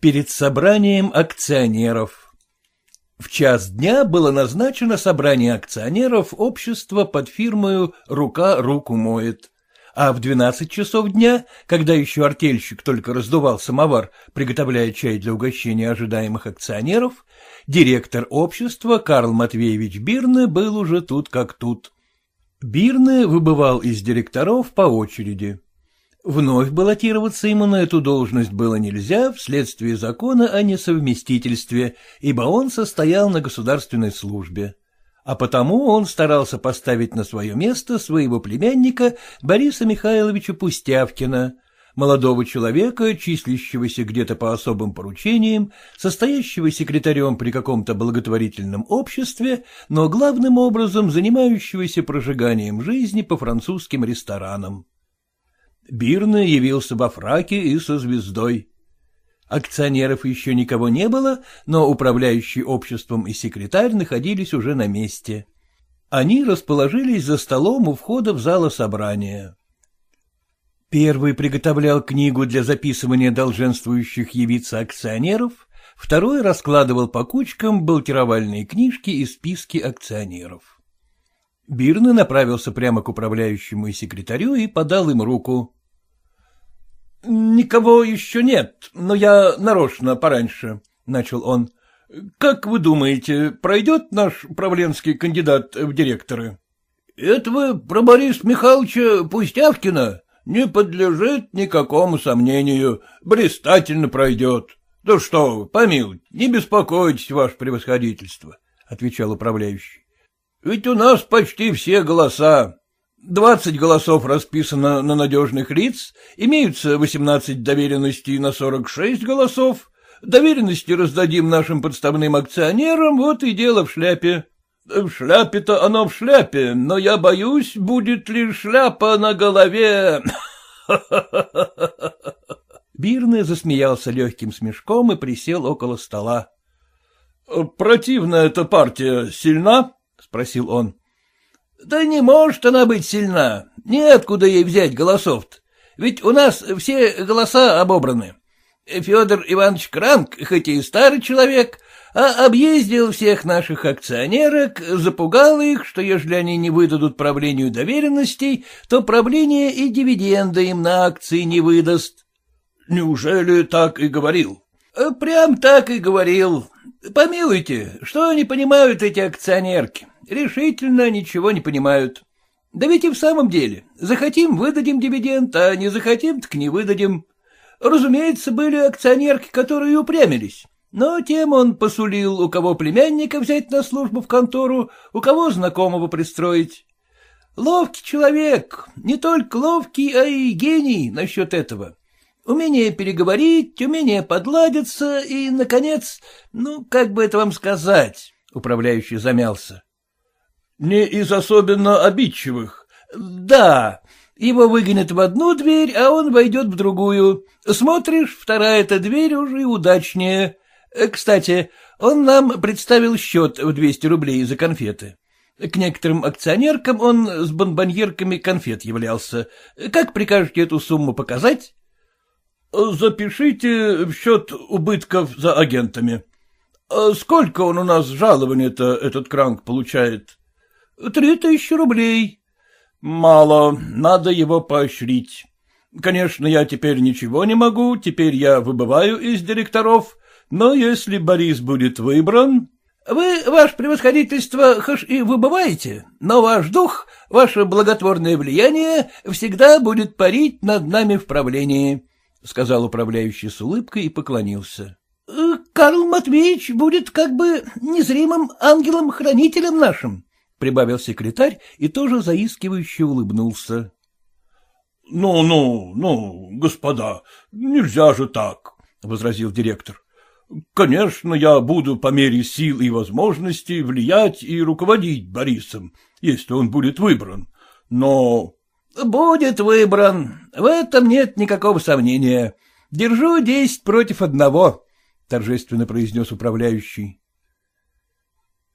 Перед собранием акционеров В час дня было назначено собрание акционеров общества под фирмою «Рука руку моет». А в двенадцать часов дня, когда еще артельщик только раздувал самовар, приготовляя чай для угощения ожидаемых акционеров, директор общества Карл Матвеевич Бирне был уже тут как тут. Бирне выбывал из директоров по очереди. Вновь баллотироваться ему на эту должность было нельзя вследствие закона о несовместительстве, ибо он состоял на государственной службе. А потому он старался поставить на свое место своего племянника Бориса Михайловича Пустявкина, молодого человека, числящегося где-то по особым поручениям, состоящего секретарем при каком-то благотворительном обществе, но главным образом занимающегося прожиганием жизни по французским ресторанам. Бирна явился во фраке и со звездой. Акционеров еще никого не было, но управляющий обществом и секретарь находились уже на месте. Они расположились за столом у входа в зала собрания. Первый приготовлял книгу для записывания долженствующих явиться акционеров, второй раскладывал по кучкам балкировальные книжки и списки акционеров. Бирны направился прямо к управляющему и секретарю и подал им руку. — Никого еще нет, но я нарочно пораньше, — начал он. — Как вы думаете, пройдет наш правленский кандидат в директоры? — Это вы про Бориса Михайловича Пустявкина? Не подлежит никакому сомнению, блистательно пройдет. Да что вы, помилуйте, не беспокойтесь, ваше превосходительство, — отвечал управляющий. — Ведь у нас почти все голоса, Двадцать голосов расписано на надежных лиц, имеются восемнадцать доверенностей на сорок шесть голосов. Доверенности раздадим нашим подставным акционерам, вот и дело в шляпе. В шляпе-то оно в шляпе, но я боюсь, будет ли шляпа на голове. Бирный засмеялся легким смешком и присел около стола. — Противная эта партия сильна? — спросил он. Да не может она быть сильна. Неоткуда ей взять голосов-то. Ведь у нас все голоса обобраны. Федор Иванович Кранк, хоть и старый человек, а объездил всех наших акционерок, запугал их, что ежели они не выдадут правлению доверенностей, то правление и дивиденды им на акции не выдаст. Неужели так и говорил? Прям так и говорил. Помилуйте, что они понимают эти акционерки? Решительно ничего не понимают. Да ведь и в самом деле, захотим — выдадим дивиденд, а не захотим — так не выдадим. Разумеется, были акционерки, которые упрямились. Но тем он посулил, у кого племянника взять на службу в контору, у кого знакомого пристроить. Ловкий человек, не только ловкий, а и гений насчет этого. Умение переговорить, умение подладиться и, наконец, ну, как бы это вам сказать, управляющий замялся. Не из особенно обидчивых. Да, его выгонят в одну дверь, а он войдет в другую. Смотришь, вторая-то дверь уже удачнее. Кстати, он нам представил счет в 200 рублей за конфеты. К некоторым акционеркам он с бомбоньерками конфет являлся. Как прикажете эту сумму показать? Запишите в счет убытков за агентами. Сколько он у нас жалования-то, этот кранк, получает? — Три тысячи рублей. — Мало, надо его поощрить. Конечно, я теперь ничего не могу, теперь я выбываю из директоров, но если Борис будет выбран... — Вы, ваше превосходительство, хоть и выбываете, но ваш дух, ваше благотворное влияние всегда будет парить над нами в правлении, — сказал управляющий с улыбкой и поклонился. «Э, — Карл Матвеевич будет как бы незримым ангелом-хранителем нашим, — прибавил секретарь и тоже заискивающе улыбнулся. «Ну, — Ну-ну, ну, господа, нельзя же так, — возразил директор. — Конечно, я буду по мере сил и возможностей влиять и руководить Борисом, если он будет выбран, но... — Будет выбран, в этом нет никакого сомнения. Держу десять против одного, — торжественно произнес управляющий.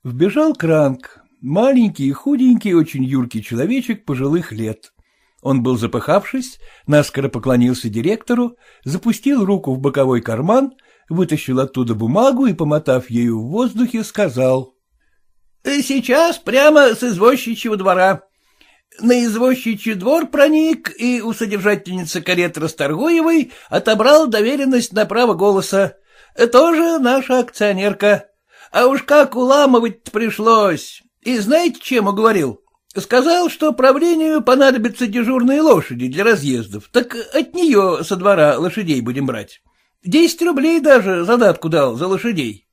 Вбежал Кранк, Маленький худенький, очень юркий человечек пожилых лет. Он был запыхавшись, наскоро поклонился директору, запустил руку в боковой карман, вытащил оттуда бумагу и, помотав ею в воздухе, сказал. — Сейчас прямо с извозчичьего двора. На извозчичий двор проник и у содержательницы карет Расторгуевой отобрал доверенность на право голоса. Тоже наша акционерка. А уж как уламывать пришлось. И знаете, чем уговорил? Сказал, что правлению понадобятся дежурные лошади для разъездов, так от нее со двора лошадей будем брать. Десять рублей даже задатку дал за лошадей.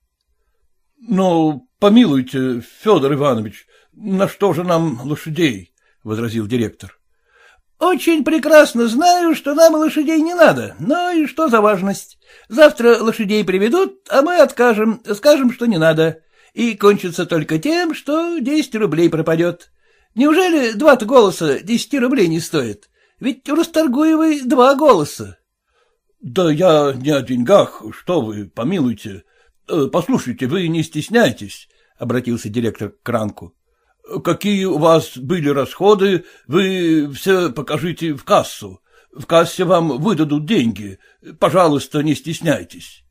— Ну, помилуйте, Федор Иванович, на что же нам лошадей? — возразил директор. — Очень прекрасно знаю, что нам лошадей не надо, но и что за важность. Завтра лошадей приведут, а мы откажем, скажем, что не надо. И кончится только тем, что десять рублей пропадет. Неужели два-то голоса десяти рублей не стоит? Ведь у Расторгуевой два голоса. — Да я не о деньгах, что вы, помилуйте. Э, послушайте, вы не стесняйтесь, — обратился директор к Кранку. — Какие у вас были расходы, вы все покажите в кассу. В кассе вам выдадут деньги. Пожалуйста, не стесняйтесь.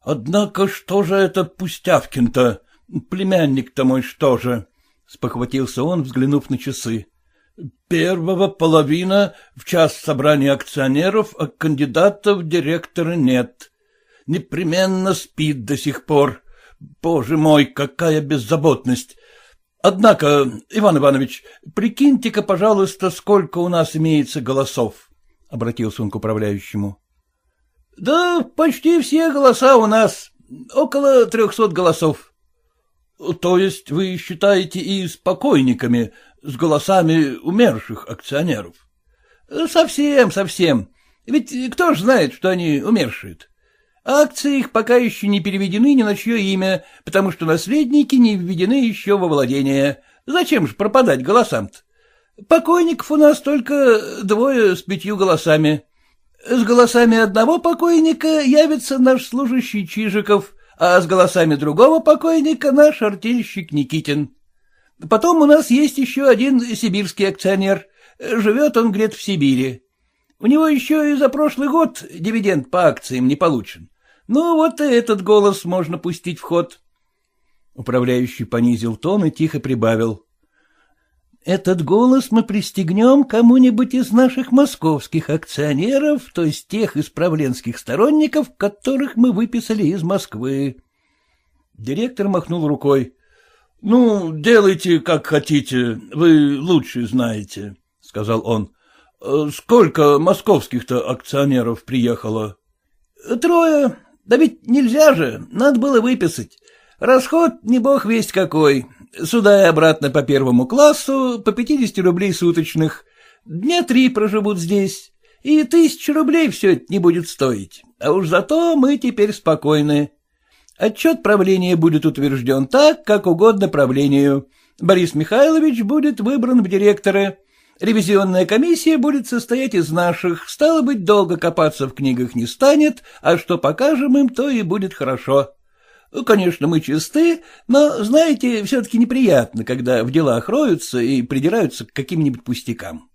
Однако что же это Пустявкин-то? Племянник-то мой что же? — спохватился он, взглянув на часы. — Первого половина в час собрания акционеров, а кандидата в директоры нет. Непременно спит до сих пор. Боже мой, какая беззаботность! Однако, Иван Иванович, прикиньте-ка, пожалуйста, сколько у нас имеется голосов, — обратился он к управляющему. — Да почти все голоса у нас, около трехсот голосов. — То есть вы считаете и с покойниками, с голосами умерших акционеров? — Совсем, совсем. Ведь кто ж знает, что они умершие -то? Акции их пока еще не переведены ни на чье имя, потому что наследники не введены еще во владение. Зачем же пропадать голосам-то? Покойников у нас только двое с пятью голосами. С голосами одного покойника явится наш служащий Чижиков, а с голосами другого покойника наш артельщик Никитин. Потом у нас есть еще один сибирский акционер. Живет он где-то в Сибири. У него еще и за прошлый год дивиденд по акциям не получен. Ну, вот и этот голос можно пустить в ход. Управляющий понизил тон и тихо прибавил. Этот голос мы пристегнем кому-нибудь из наших московских акционеров, то есть тех исправленских сторонников, которых мы выписали из Москвы. Директор махнул рукой. — Ну, делайте, как хотите, вы лучше знаете, — сказал он. «Э, — Сколько московских-то акционеров приехало? — Трое. Да ведь нельзя же, надо было выписать. Расход не бог весть какой. Сюда и обратно по первому классу, по 50 рублей суточных. Дня три проживут здесь, и тысячу рублей все это не будет стоить. А уж зато мы теперь спокойны. Отчет правления будет утвержден так, как угодно правлению. Борис Михайлович будет выбран в директоры. Ревизионная комиссия будет состоять из наших, стало быть, долго копаться в книгах не станет, а что покажем им, то и будет хорошо. Конечно, мы чисты, но, знаете, все-таки неприятно, когда в делах роются и придираются к каким-нибудь пустякам.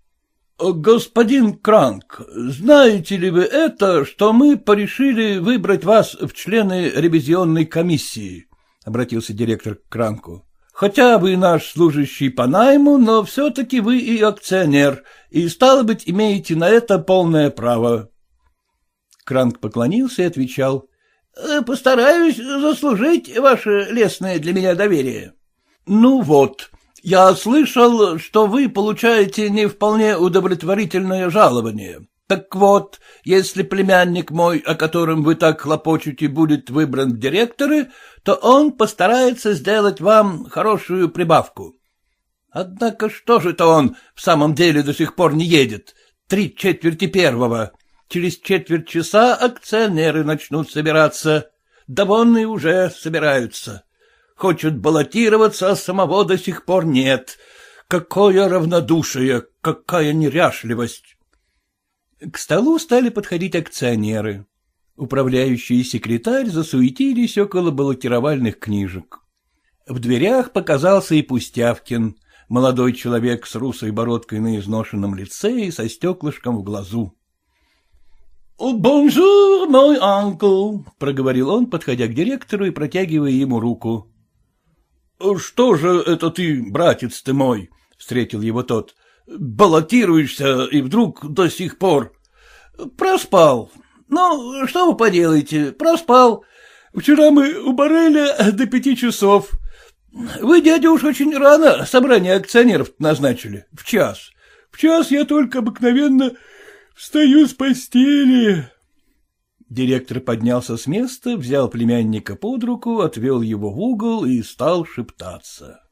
— Господин Кранк, знаете ли вы это, что мы порешили выбрать вас в члены ревизионной комиссии? — обратился директор к Кранку. — Хотя вы наш служащий по найму, но все-таки вы и акционер, и, стало быть, имеете на это полное право. Кранк поклонился и отвечал. Э, — Постараюсь заслужить ваше лестное для меня доверие. — Ну вот, я слышал, что вы получаете не вполне удовлетворительное жалование. Так вот, если племянник мой, о котором вы так хлопочете, будет выбран в директоры, то он постарается сделать вам хорошую прибавку. Однако что же это он в самом деле до сих пор не едет? Три четверти первого. Через четверть часа акционеры начнут собираться. Да вон и уже собираются. Хочут баллотироваться, а самого до сих пор нет. Какое равнодушие, какая неряшливость! К столу стали подходить акционеры. Управляющий и секретарь засуетились около баллотировальных книжек. В дверях показался и Пустявкин, молодой человек с русой бородкой на изношенном лице и со стеклышком в глазу. — Bonjour, mon oncle, — проговорил он, подходя к директору и протягивая ему руку. — Что же это ты, братец ты мой? — встретил его тот. — Баллотируешься и вдруг до сих пор... — Проспал. Ну, что вы поделаете, проспал. Вчера мы у Барреля до пяти часов. Вы, дядя, уж очень рано собрание акционеров назначили, в час. В час я только обыкновенно Встаю с постели. Директор поднялся с места, взял племянника под руку, отвел его в угол и стал шептаться.